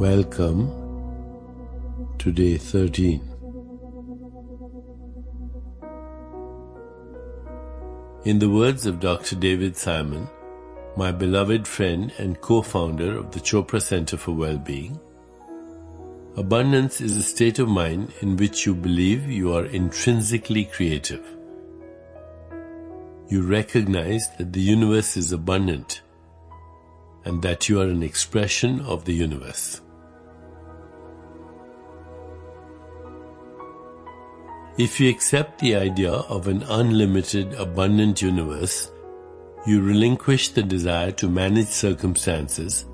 Welcome to day 13. In the words of Dr. David Simon, my beloved friend and co-founder of the Chopra Center for Well-Being, abundance is a state of mind in which you believe you are intrinsically creative. You recognize that the universe is abundant and that you are an expression of the universe. If you accept the idea of an unlimited, abundant universe, you relinquish the desire to manage circumstances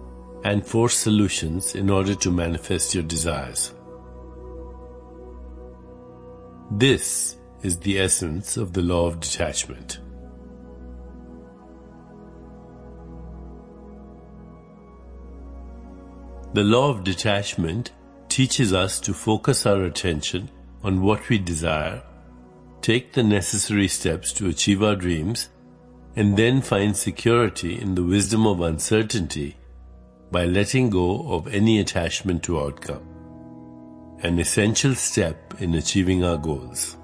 and force solutions in order to manifest your desires. This is the essence of the law of detachment. The law of detachment teaches us to focus our attention on what we desire, take the necessary steps to achieve our dreams, and then find security in the wisdom of uncertainty by letting go of any attachment to outcome, an essential step in achieving our goals.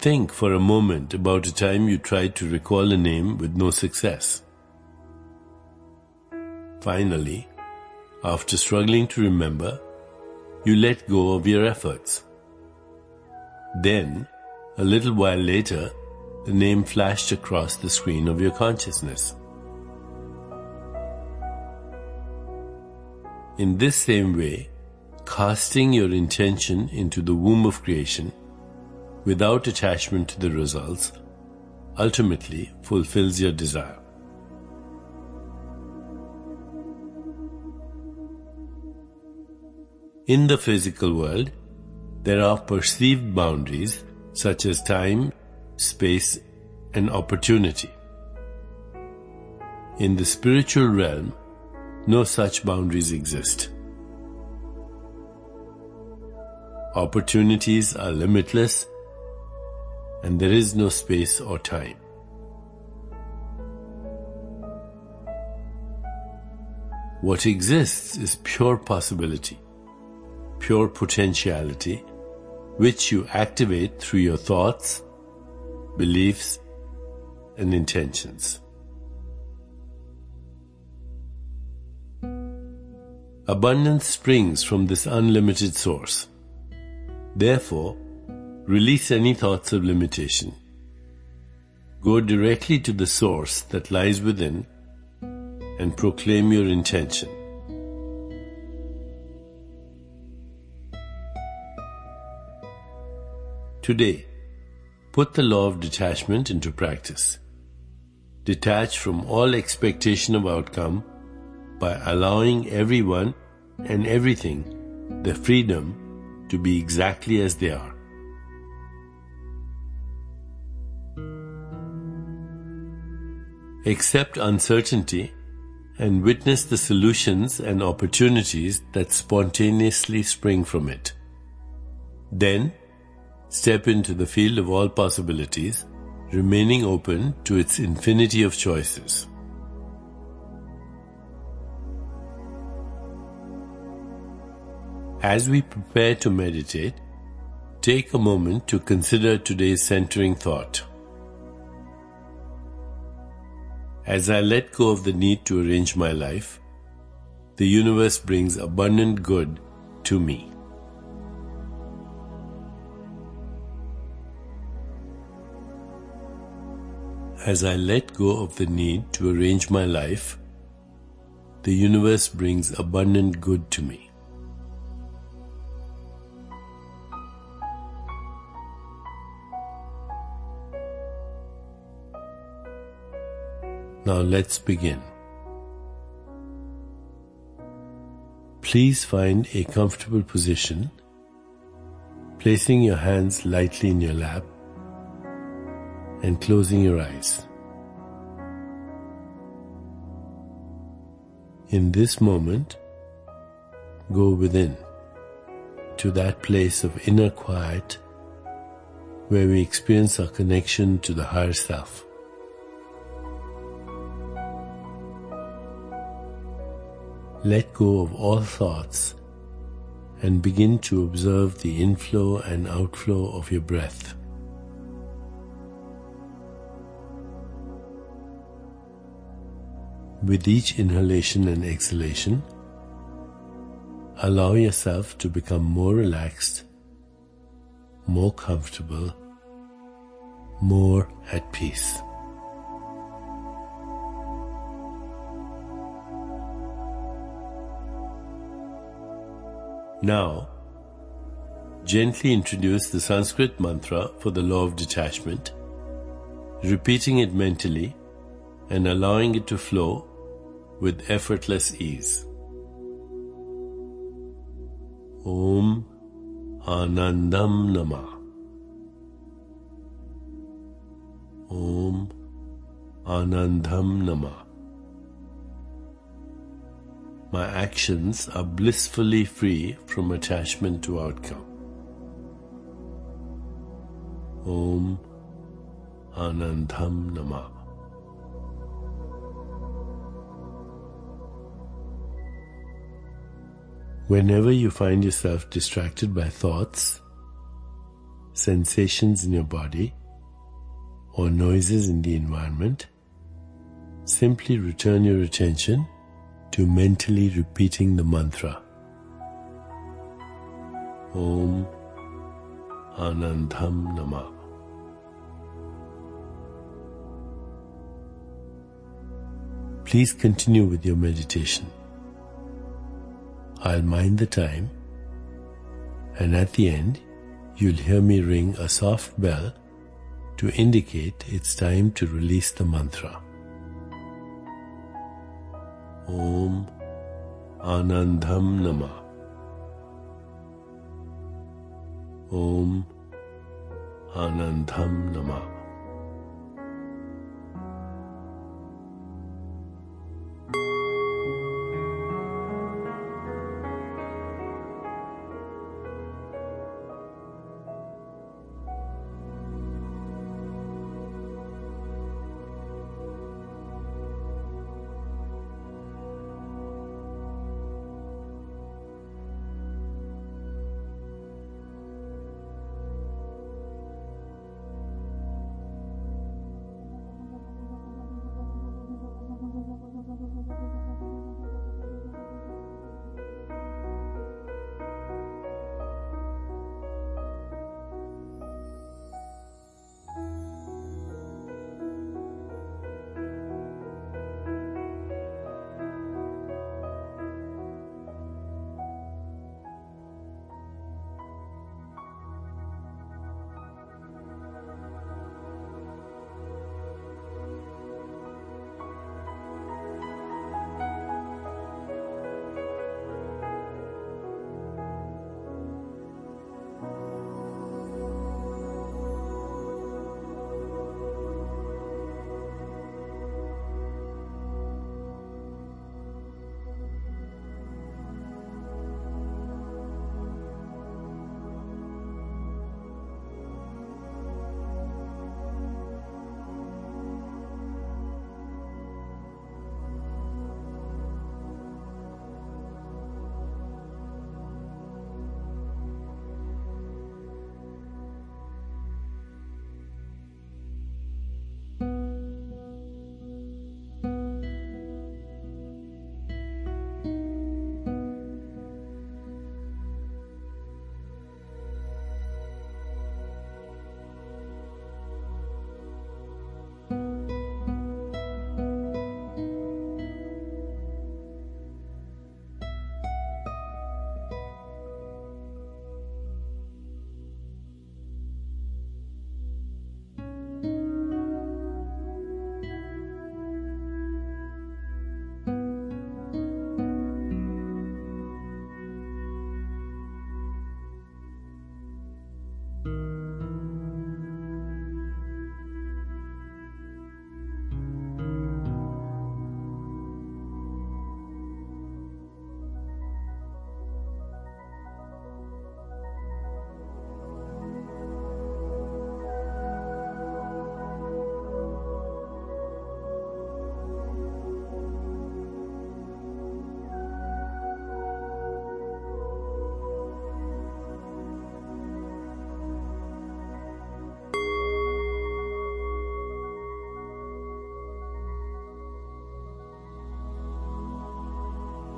Think for a moment about a time you tried to recall a name with no success. Finally, after struggling to remember, you let go of your efforts. Then, a little while later, the name flashed across the screen of your consciousness. In this same way, casting your intention into the womb of creation without attachment to the results ultimately fulfills your desire. In the physical world, there are perceived boundaries such as time, space, and opportunity. In the spiritual realm, no such boundaries exist. Opportunities are limitless and there is no space or time. What exists is pure possibility, pure potentiality, which you activate through your thoughts, beliefs, and intentions. Abundance springs from this unlimited source. Therefore, Release any thoughts of limitation. Go directly to the source that lies within and proclaim your intention. Today, put the law of detachment into practice. Detach from all expectation of outcome by allowing everyone and everything the freedom to be exactly as they are. Accept uncertainty and witness the solutions and opportunities that spontaneously spring from it. Then, step into the field of all possibilities, remaining open to its infinity of choices. As we prepare to meditate, take a moment to consider today's centering thought. As I let go of the need to arrange my life, the universe brings abundant good to me. As I let go of the need to arrange my life, the universe brings abundant good to me. Now let's begin. Please find a comfortable position, placing your hands lightly in your lap and closing your eyes. In this moment, go within to that place of inner quiet where we experience our connection to the higher self. let go of all thoughts and begin to observe the inflow and outflow of your breath. With each inhalation and exhalation, allow yourself to become more relaxed, more comfortable, more at peace. Now, gently introduce the Sanskrit mantra for the law of detachment, repeating it mentally and allowing it to flow with effortless ease. Om Anandam Nama. Om Anandam Nama my actions are blissfully free from attachment to outcome. Om Anandam Nama. Whenever you find yourself distracted by thoughts, sensations in your body, or noises in the environment, simply return your attention to mentally repeating the mantra Om Anandham Namah. Please continue with your meditation. I'll mind the time, and at the end, you'll hear me ring a soft bell to indicate it's time to release the mantra. Om Anandam Nama. Om Anandam Nama.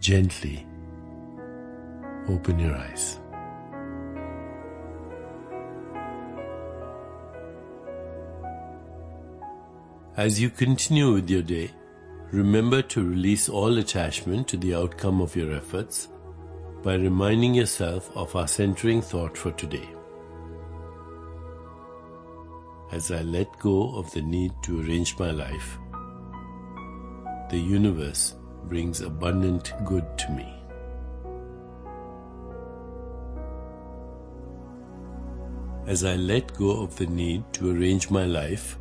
gently open your eyes. As you continue with your day, remember to release all attachment to the outcome of your efforts by reminding yourself of our centering thought for today. As I let go of the need to arrange my life, the universe brings abundant good to me. As I let go of the need to arrange my life,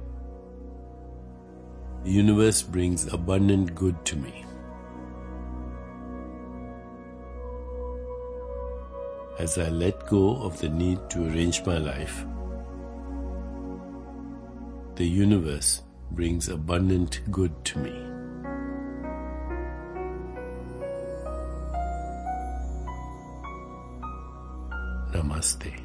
the universe brings abundant good to me. As I let go of the need to arrange my life, the universe brings abundant good to me. नमस्ते।